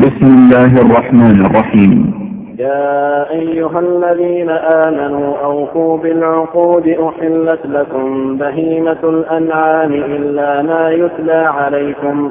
بسم الله الرحمن الرحيم. يا أيها الذين آمنوا أوفوا بالعقود أحلت لكم بهيمة الأنعام إلا ما يتلى عليكم.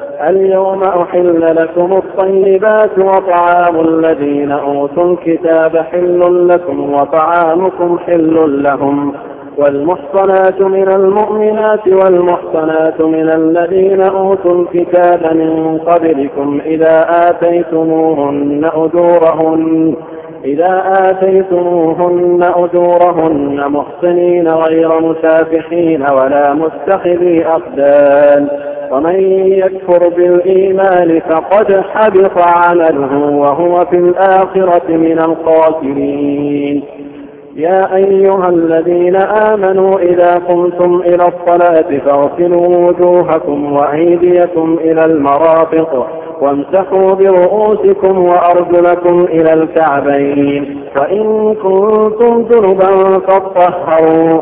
اليوم أحل لكم الطيبات وطعام الذين أوتوا الكتاب حل لكم وطعامكم حل لهم. والمحصنات من المؤمنات والمحصنات من الذين أوتوا الكتاب من قبلكم إذا آتيتموهن أجورهن إذا آتيتموهن أجورهن محصنين غير مسافحين ولا متخذي أقدان ومن يكفر بالإيمان فقد حبط عمله وهو في الآخرة من الخاسرين. يا أيها الذين آمنوا إذا قمتم إلى الصلاة فاغسلوا وجوهكم وأيديكم إلى المرافق وامسحوا برؤوسكم وأرجلكم إلى الكعبين. وإن كنتم جنبا فاطهروا.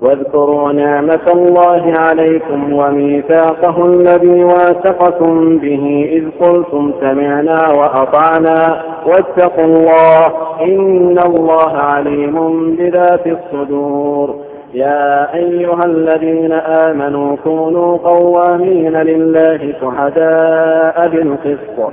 واذكروا نعمة الله عليكم وميثاقه الذي واثقكم به إذ قلتم سمعنا وأطعنا واتقوا الله إن الله عليم بذات الصدور. يا أيها الذين آمنوا كونوا قوامين لله شهداء بالقسط.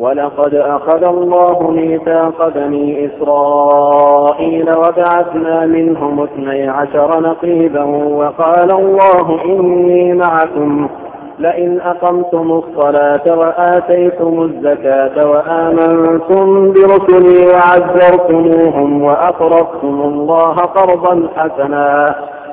ولقد أخذ الله ميثاق بني إسرائيل وبعثنا منهم اثني عشر نقيبا وقال الله إني معكم لئن أقمتم الصلاة وآتيتم الزكاة وآمنتم برسلي وعزرتموهم وأقرضتم الله قرضا حسنا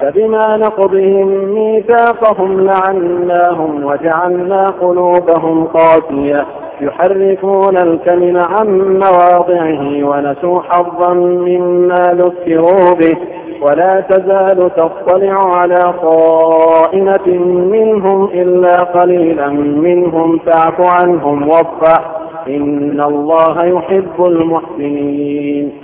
فبما نقضهم ميثاقهم لعناهم وجعلنا قلوبهم قاسيه يحرفون الكلم عن مواضعه ونسوا حظا مما ذكروا به ولا تزال تطلع على خائنة منهم إلا قليلا منهم فاعف عنهم واصفح إن الله يحب المحسنين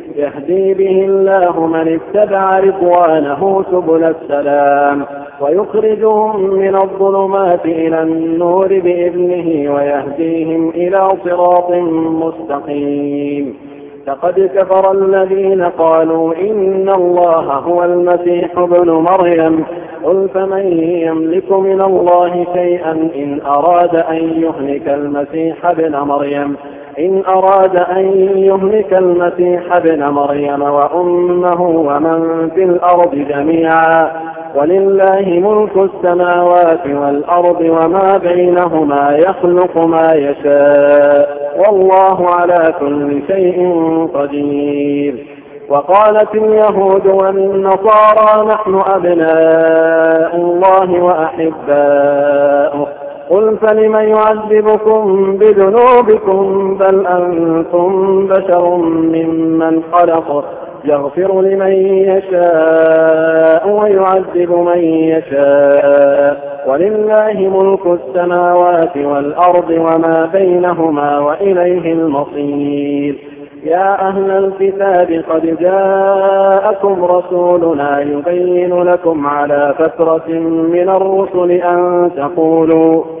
يهدي به الله من اتبع رضوانه سبل السلام ويخرجهم من الظلمات إلى النور بإذنه ويهديهم إلى صراط مستقيم. لقد كفر الذين قالوا إن الله هو المسيح ابن مريم. قل فمن يملك من الله شيئا إن أراد أن يهلك المسيح ابن مريم؟ إن أراد أن يهلك المسيح ابن مريم وأمه ومن في الأرض جميعا ولله ملك السماوات والأرض وما بينهما يخلق ما يشاء والله على كل شيء قدير. وقالت اليهود والنصارى نحن أبناء الله وأحباؤه قل فلم يعذبكم بذنوبكم بل أنتم بشر ممن خلق يغفر لمن يشاء ويعذب من يشاء ولله ملك السماوات والأرض وما بينهما وإليه المصير يا أهل الكتاب قد جاءكم رسولنا يبين لكم على فترة من الرسل أن تقولوا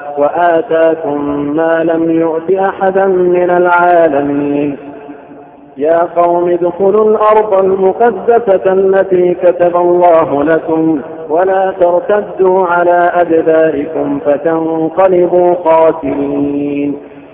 وآتاكم ما لم يؤت أحدا من العالمين. يا قوم ادخلوا الأرض المقدسة التي كتب الله لكم ولا ترتدوا على أدباركم فتنقلبوا خاسرين.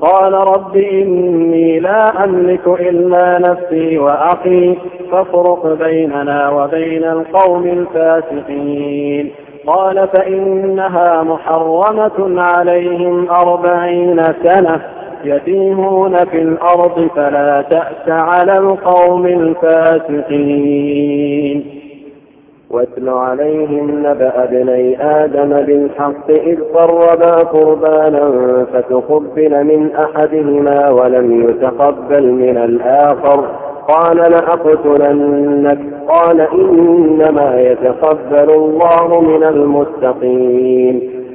قال رب إني لا أملك إلا نفسي وأخي فافرق بيننا وبين القوم الفاسقين. قال فإنها محرمة عليهم أربعين سنة يتيهون في الأرض فلا تأس على القوم الفاسقين. واتل عليهم نبأ ابني آدم بالحق إذ قربا قربانا فتقبل من أحدهما ولم يتقبل من الآخر. قال لأقتلنك. قال إنما يتقبل الله من المتقين.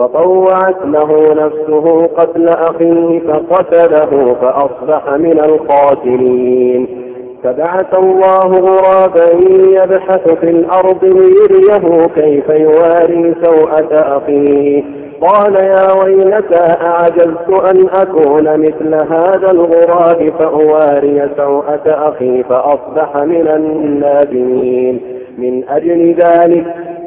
فطوعت له نفسه قتل أخيه فقتله فأصبح من القاتلين. فبعث الله غرابا يبحث في الأرض ليريه كيف يواري سوءة أخيه. قال يا ويلتى أعجزت أن أكون مثل هذا الغراب فأواري سوءة أخي فأصبح من النادمين. من أجل ذلك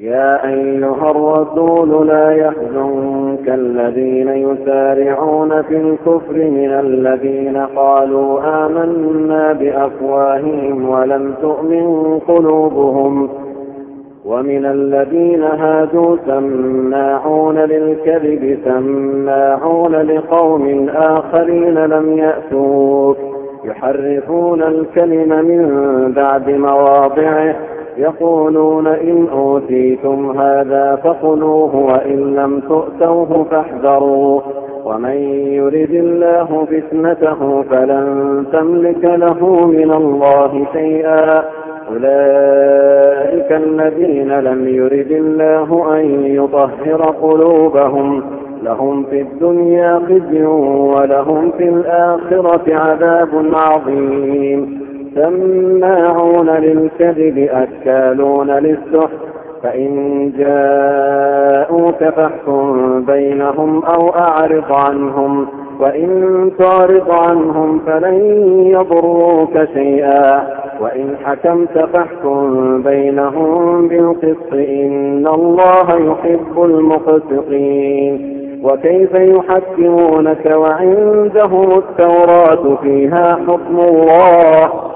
يا أيها الرسول لا يحزنك الذين يسارعون في الكفر من الذين قالوا آمنا بأفواههم ولم تؤمن قلوبهم ومن الذين هادوا سماعون للكذب سماعون لقوم آخرين لم يأتوك يحرفون الكلم من بعد مواضعه يقولون إن أوتيتم هذا فخذوه وإن لم تؤتوه فاحذروا ومن يرد الله فتنته فلن تملك له من الله شيئا. أولئك الذين لم يرد الله أن يطهر قلوبهم. لهم في الدنيا خزي ولهم في الآخرة عذاب عظيم. سماعون للكذب أكالون للسحت فإن جاءوك فاحكم بينهم أو أعرض عنهم وإن تعرض عنهم فلن يضروك شيئا. وإن حكمت فاحكم بينهم بالقسط إن الله يحب المقسطين. وكيف يحكمونك؟ وعندهم التوراة فيها حكم الله.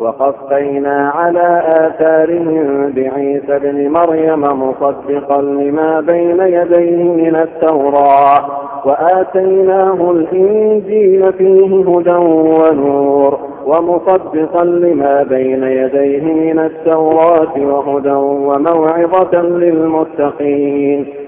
وقفينا على آثارهم بعيسى بن مريم مصدقا لما بين يديه من التوراة وآتيناه الإنجيل فيه هدى ونور ومصدقا لما بين يديه من التوراة وهدى وموعظة للمتقين.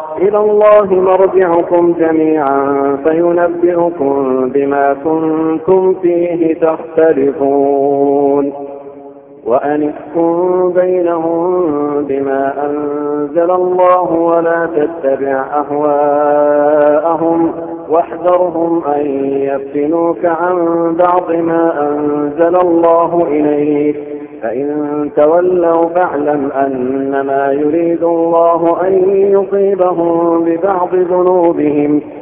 إلى الله مرجعكم جميعا فينبئكم بما كنتم فيه تختلفون. وأن احكم بينهم بما أنزل الله ولا تتبع أهواءهم واحذرهم أن يفتنوك عن بعض ما أنزل الله إليك. فإن تولوا فاعلم أنما يريد الله أن يصيبهم ببعض ذنوبهم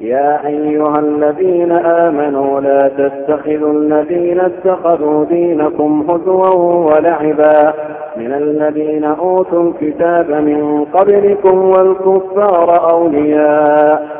يا أيها الذين آمنوا لا تتخذوا الذين اتخذوا دينكم هزوا ولعبا. من الذين أوتوا الكتاب من قبلكم والكفار أولياء.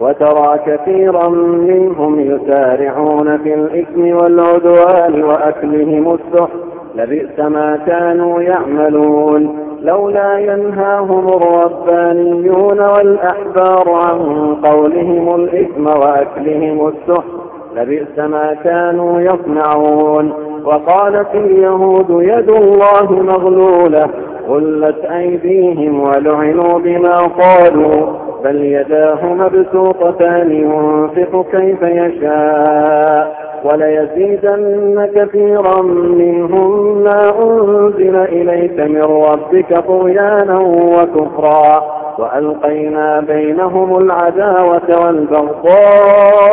وترى كثيرا منهم يسارعون في الإثم والعدوان وأكلهم السحت لبئس ما كانوا يعملون. لولا ينهاهم الربانيون والأحبار عن قولهم الإثم وأكلهم السحت لبئس ما كانوا يصنعون. وقالت اليهود يد الله مغلولة. غلت أيديهم ولعنوا بما قالوا. بل يداه مبسوطتان ينفق كيف يشاء وليزيدن كثيرا منهم ما أنزل إليك من ربك طغيانا وكفرا وألقينا بينهم العداوة والبغضاء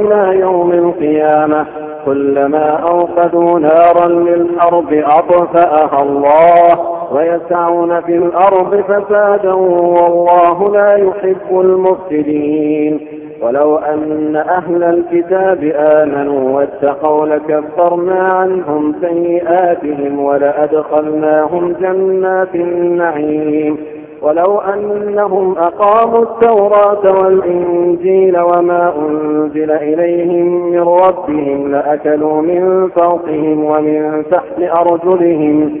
إلى يوم القيامة كلما أوقدوا نارا للحرب أطفأها الله ويسعون في الأرض فسادا والله لا يحب المفسدين. ولو أن أهل الكتاب آمنوا واتقوا لكفرنا عنهم سيئاتهم ولأدخلناهم جنات النعيم. ولو أنهم أقاموا التوراة والإنجيل وما أنزل إليهم من ربهم لأكلوا من فوقهم ومن تحت أرجلهم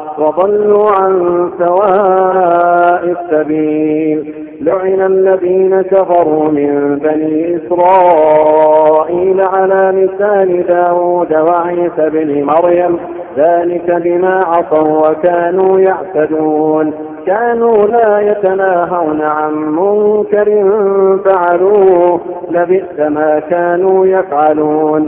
وضلوا عن سواء السبيل. لعن الذين كفروا من بني إسرائيل على لسان داود وعيسى بن مريم. ذلك بما عصوا وكانوا يعتدون. كانوا لا يتناهون عن منكر فعلوه. لبئس ما كانوا يفعلون.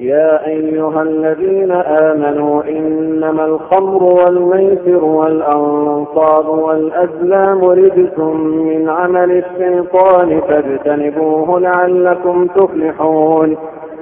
يا أيها الذين آمنوا إنما الخمر والميسر والأنصاب والأزلام رجس من عمل الشيطان فاجتنبوه لعلكم تفلحون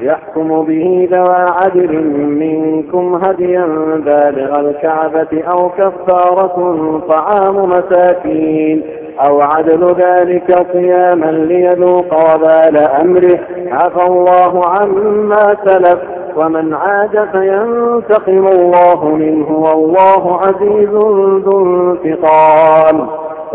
يحكم به ذوى عدل منكم هديا بالغ الكعبة أو كفارة طعام مساكين أو عدل ذلك صياما ليذوق وبال أمره. عفى الله عما سلف. ومن عاد فينتقم الله منه والله عزيز ذو انتقام.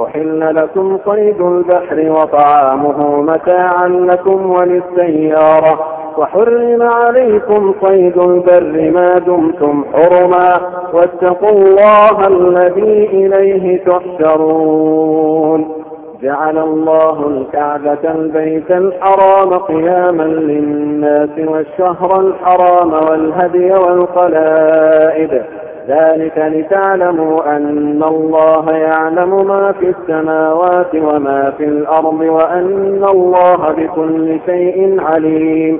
أحل لكم صيد البحر وطعامه متاعا لكم وللسيارة. وحرم عليكم صيد البر ما دمتم حرما واتقوا الله الذي إليه تحشرون. جعل الله الكعبة البيت الحرام قياما للناس والشهر الحرام والهدي والقلائد. ذلك لتعلموا أن الله يعلم ما في السماوات وما في الأرض وأن الله بكل شيء عليم.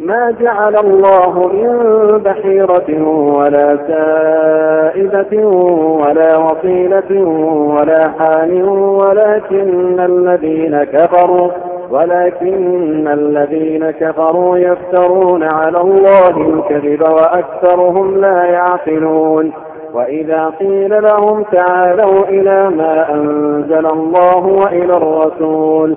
ما جعل الله من بحيرة ولا سائبة ولا وصيلة ولا حال ولكن الذين كفروا ولكن الذين كفروا يفترون على الله الكذب وأكثرهم لا يعقلون. وإذا قيل لهم تعالوا إلى ما أنزل الله وإلى الرسول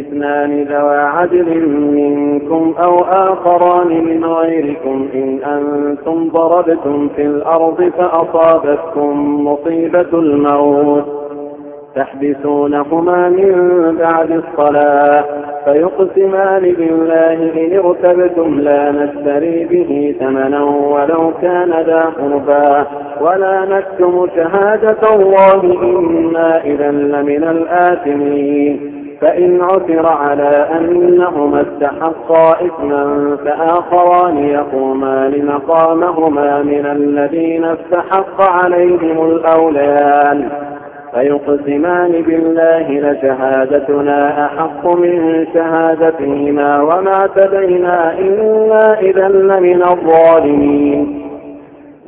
اثنان ذوى عدل منكم أو آخران من غيركم. إن أنتم ضربتم في الأرض فأصابتكم مصيبة الموت. تحبسونهما من بعد الصلاة فيقسمان بالله إن ارتبتم لا نشتري به ثمنا ولو كان ذا قربى. ولا نكتم شهادة الله إنا إذا لمن الآثمين. فإن عثر على أنهما استحقا إثما فآخران يقومان مقامهما من الذين استحق عليهم الأوليان. فيقسمان بالله لشهادتنا أحق من شهادتهما وما اعتدينا إنا إذا لمن الظالمين.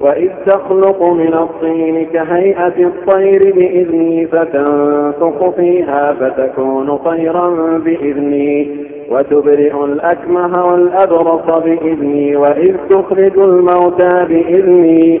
وإذ تخلق من الطين كهيئة الطير بإذني فتنفق فيها فتكون طيرا بإذني وتبرئ الأكمه والأبرص بإذني وإذ تخرج الموتى بإذني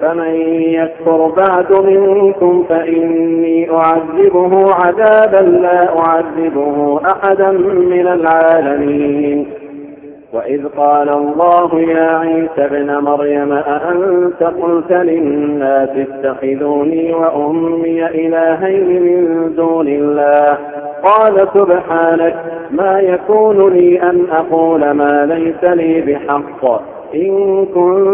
فمن يكفر بعد منكم فإني أعذبه عذابا لا أعذبه أحدا من العالمين. وإذ قال الله يا عيسى ابن مريم أأنت قلت للناس اتخذوني وأمي إلهين من دون الله؟ قال سبحانك ما يكون لي أن أقول ما ليس لي بحق. إن كنت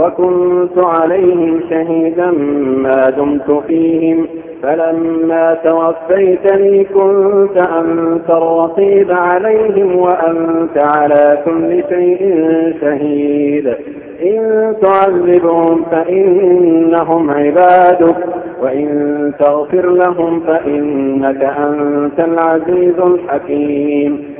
وكنت عليهم شهيدا ما دمت فيهم فلما توفيتني كنت أنت الرقيب عليهم وأنت على كل شيء شهيد. إن تعذبهم فإنهم عبادك وإن تغفر لهم فإنك أنت العزيز الحكيم.